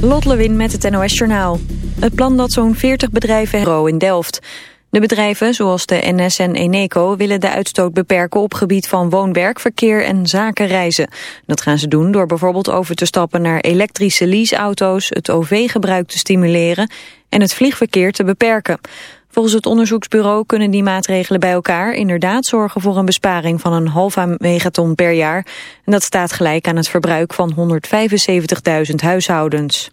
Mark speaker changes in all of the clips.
Speaker 1: Lot Lewin met het NOS Journaal. Het plan dat zo'n 40 bedrijven hebben in Delft. De bedrijven, zoals de NS en Eneco, willen de uitstoot beperken op gebied van woon-werk, verkeer en zakenreizen. Dat gaan ze doen door bijvoorbeeld over te stappen naar elektrische leaseauto's, het OV-gebruik te stimuleren en het vliegverkeer te beperken. Volgens het onderzoeksbureau kunnen die maatregelen bij elkaar inderdaad zorgen voor een besparing van een halve megaton per jaar. En dat staat gelijk aan het verbruik van 175.000 huishoudens.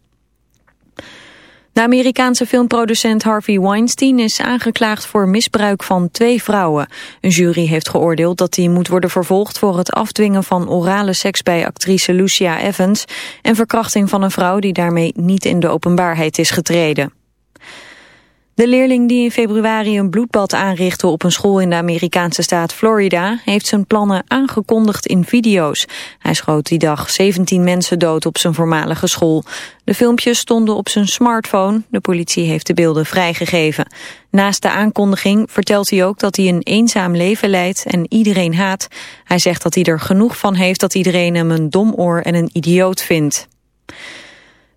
Speaker 1: De Amerikaanse filmproducent Harvey Weinstein is aangeklaagd voor misbruik van twee vrouwen. Een jury heeft geoordeeld dat hij moet worden vervolgd voor het afdwingen van orale seks bij actrice Lucia Evans en verkrachting van een vrouw die daarmee niet in de openbaarheid is getreden. De leerling die in februari een bloedbad aanrichtte op een school in de Amerikaanse staat Florida heeft zijn plannen aangekondigd in video's. Hij schoot die dag 17 mensen dood op zijn voormalige school. De filmpjes stonden op zijn smartphone. De politie heeft de beelden vrijgegeven. Naast de aankondiging vertelt hij ook dat hij een eenzaam leven leidt en iedereen haat. Hij zegt dat hij er genoeg van heeft dat iedereen hem een domoor en een idioot vindt.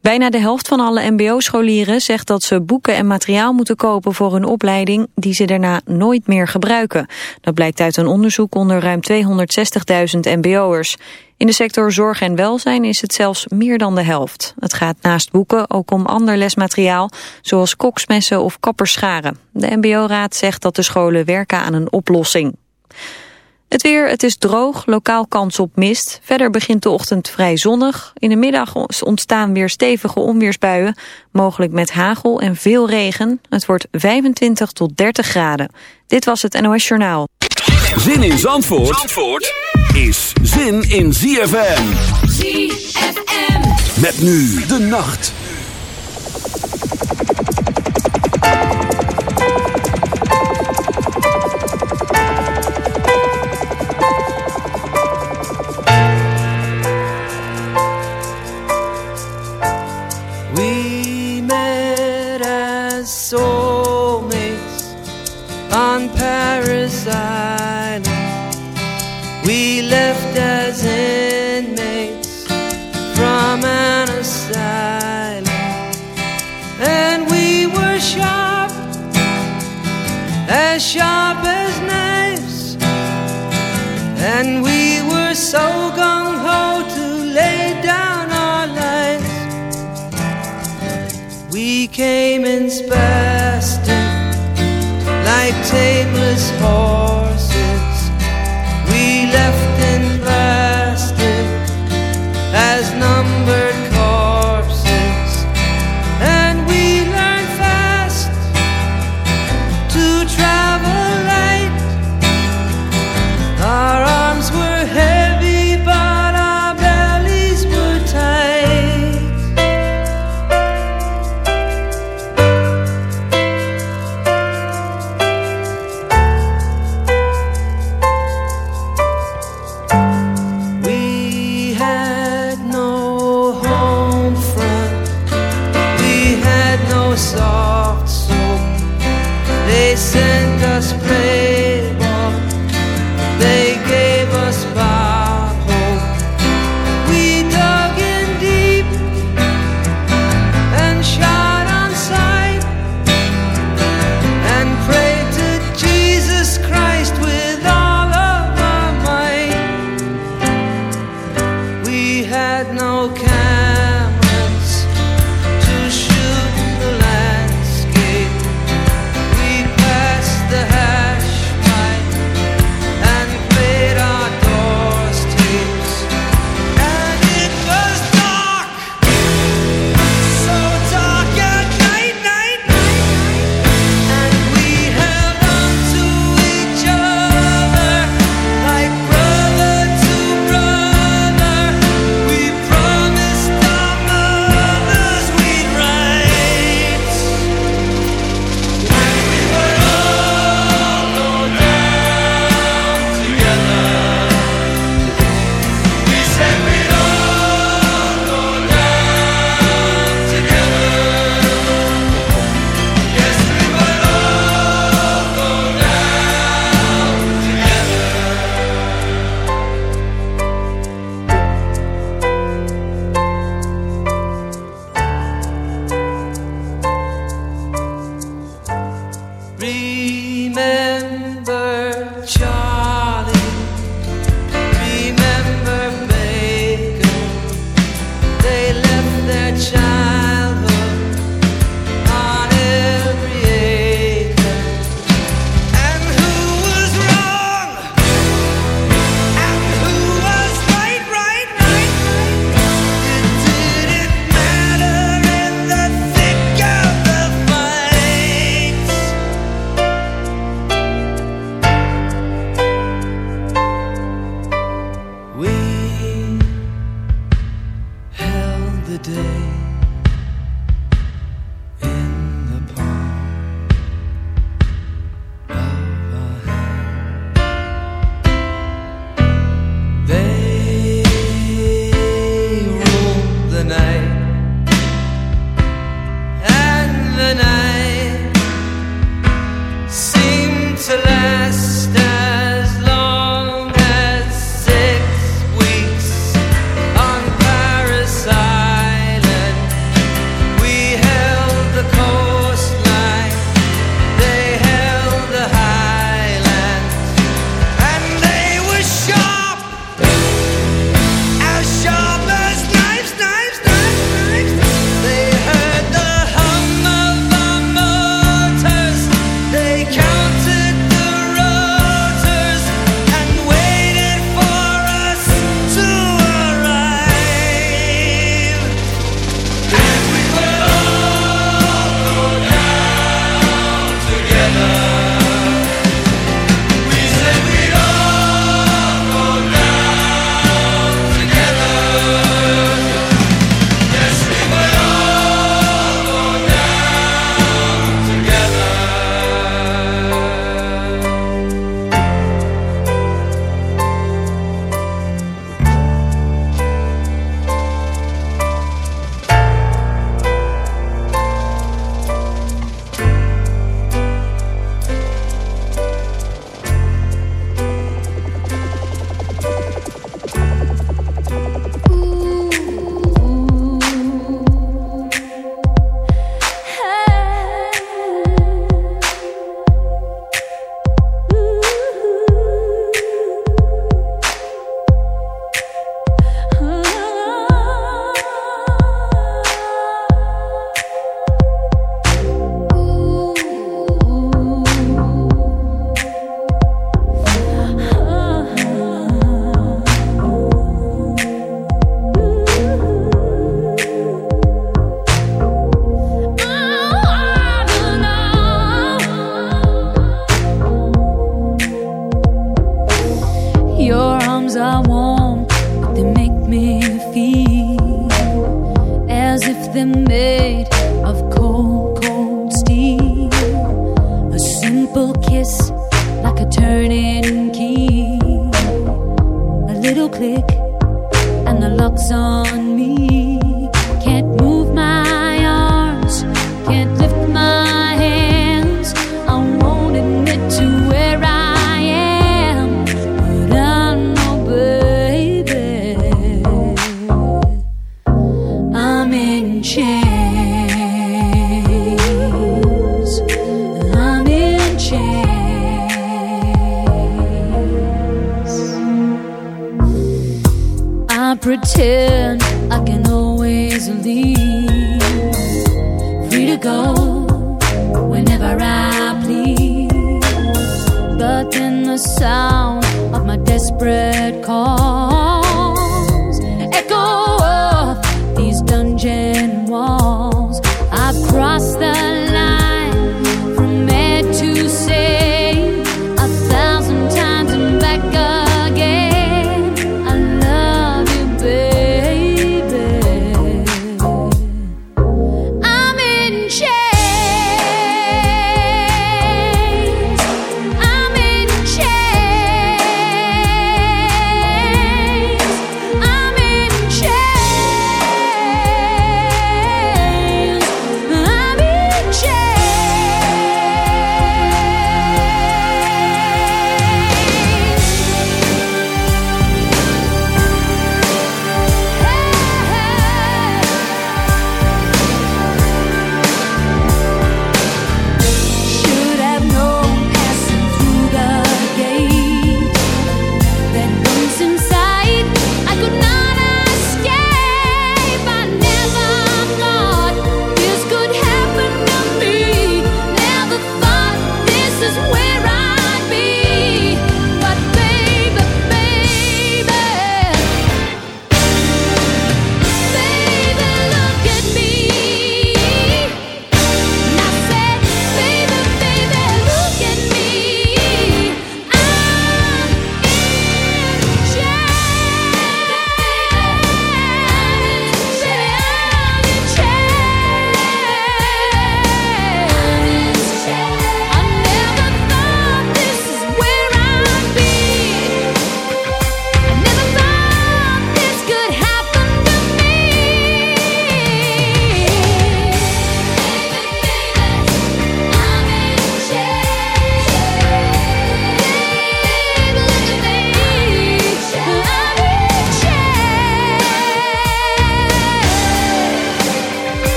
Speaker 1: Bijna de helft van alle mbo-scholieren zegt dat ze boeken en materiaal moeten kopen voor hun opleiding die ze daarna nooit meer gebruiken. Dat blijkt uit een onderzoek onder ruim 260.000 mbo'ers. In de sector zorg en welzijn is het zelfs meer dan de helft. Het gaat naast boeken ook om ander lesmateriaal, zoals koksmessen of kapperscharen. De mbo-raad zegt dat de scholen werken aan een oplossing. Het weer, het is droog, lokaal kans op mist. Verder begint de ochtend vrij zonnig. In de middag ontstaan weer stevige onweersbuien. Mogelijk met hagel en veel regen. Het wordt 25 tot 30 graden. Dit was het NOS Journaal.
Speaker 2: Zin in Zandvoort, Zandvoort is zin in ZFM.
Speaker 3: ZFM.
Speaker 2: Met nu de nacht.
Speaker 3: more.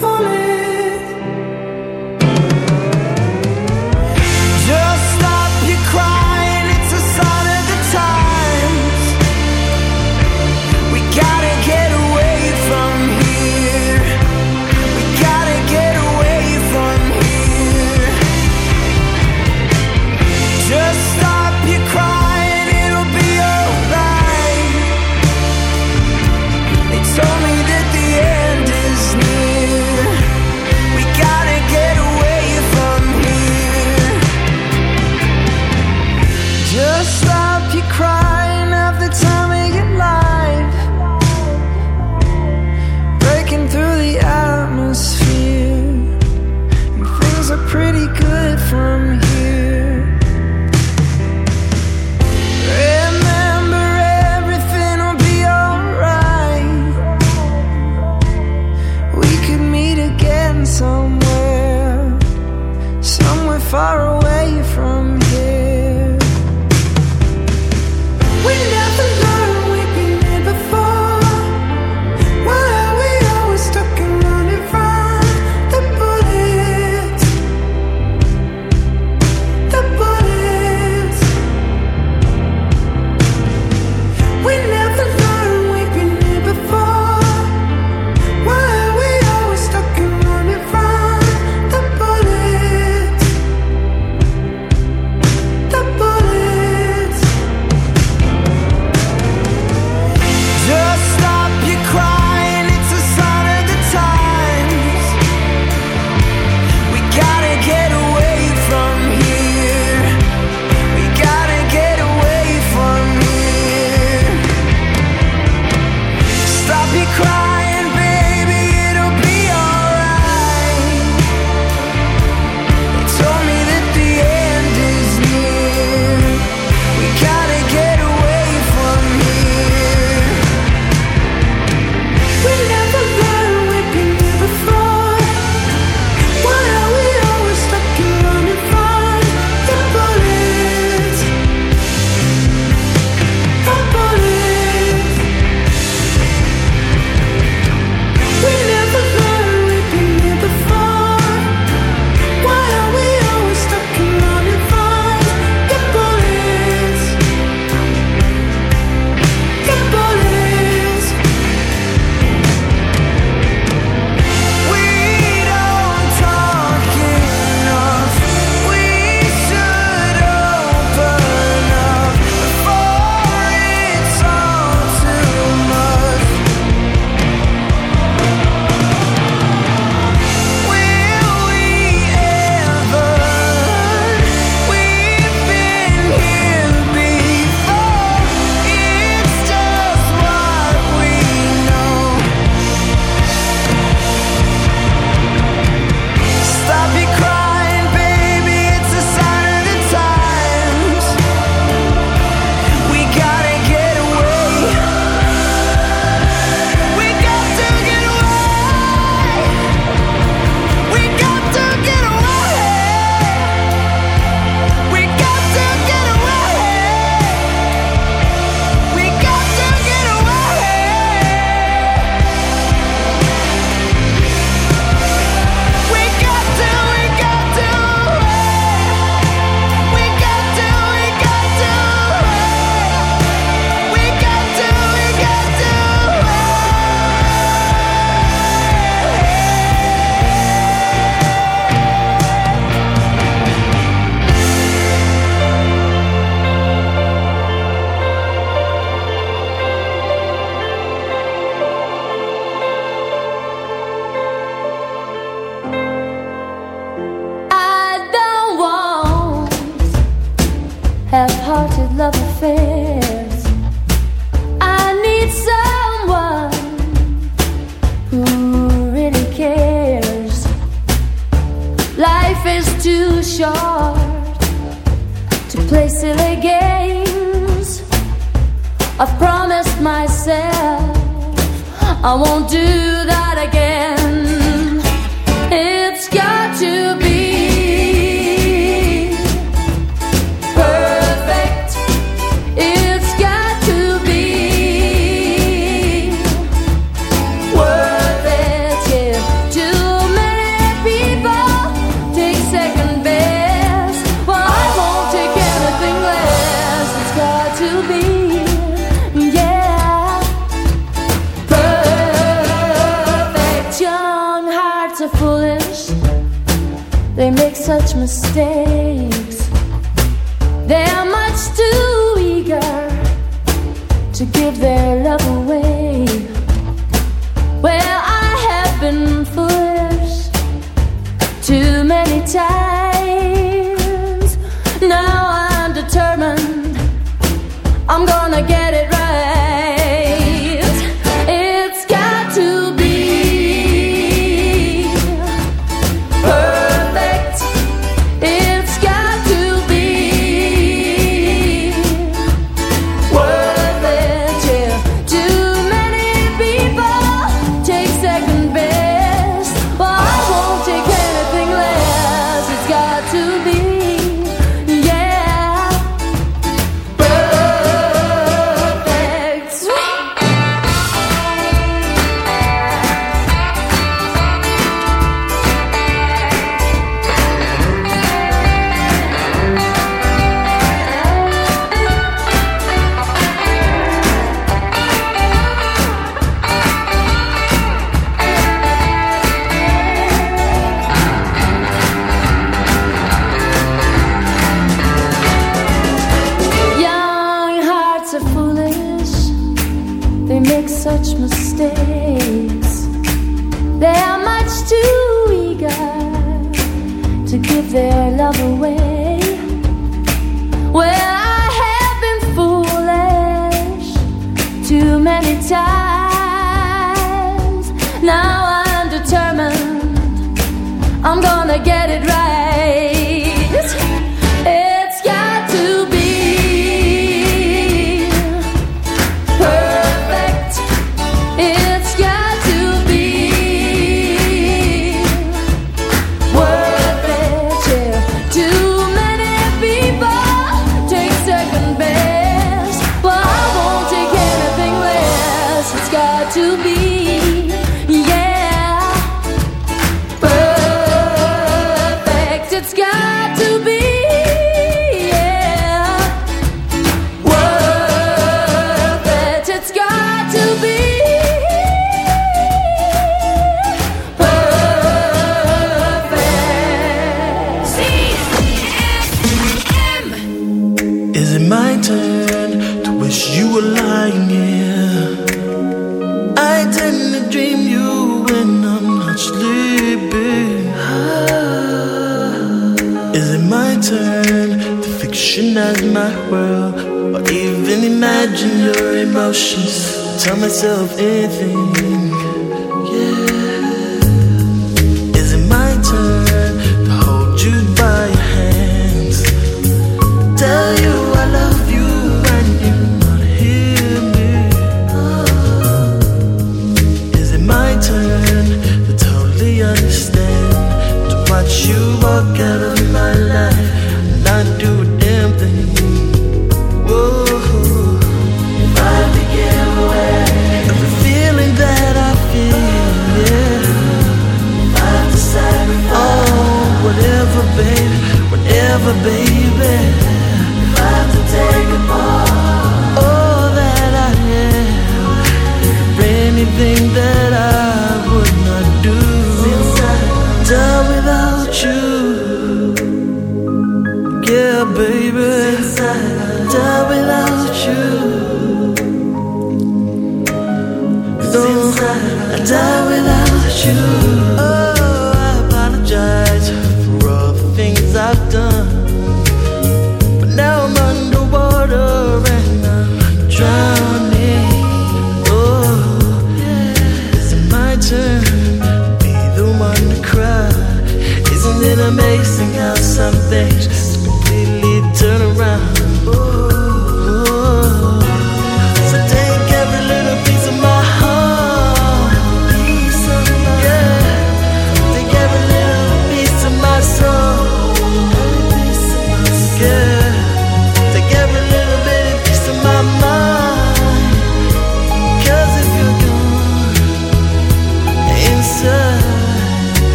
Speaker 3: falling. Myself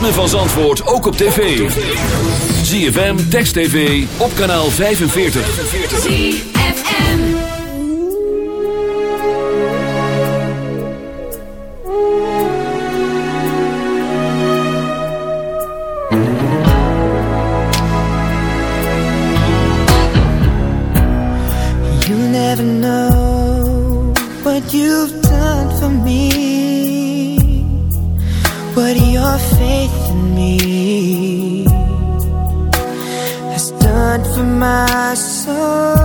Speaker 4: ritme van Zandvoort ook op tv. ZFM, Text TV, op kanaal 45.
Speaker 3: ZFM
Speaker 5: You never know what you've your faith in me has done for my soul.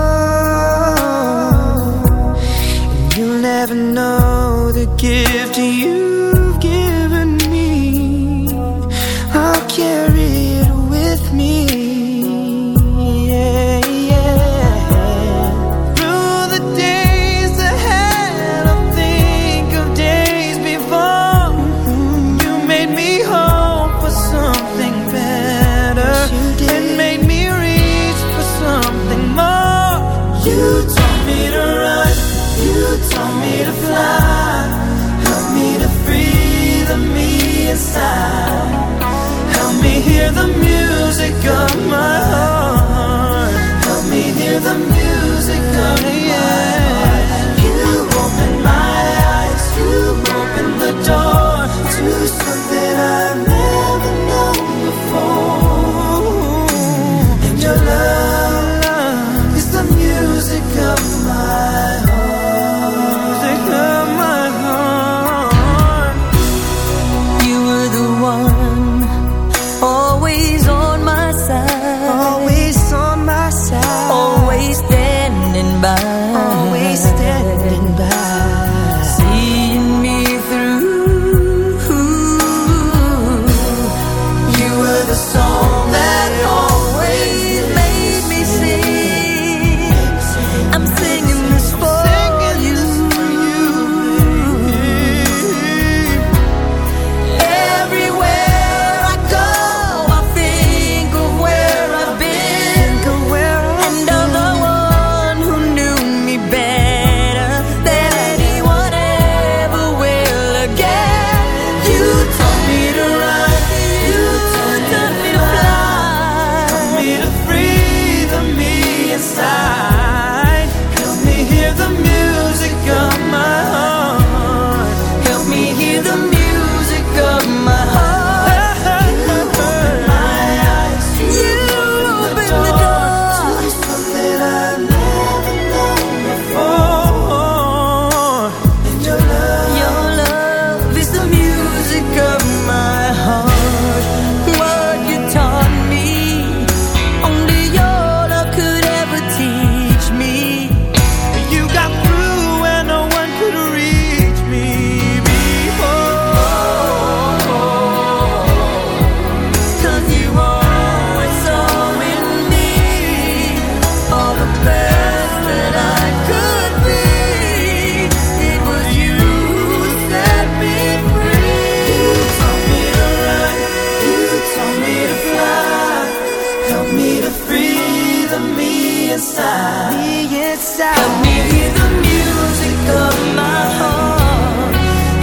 Speaker 5: the me inside. Me inside. Help me hear the music of my heart.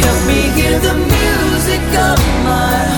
Speaker 5: Help me hear the music of my heart.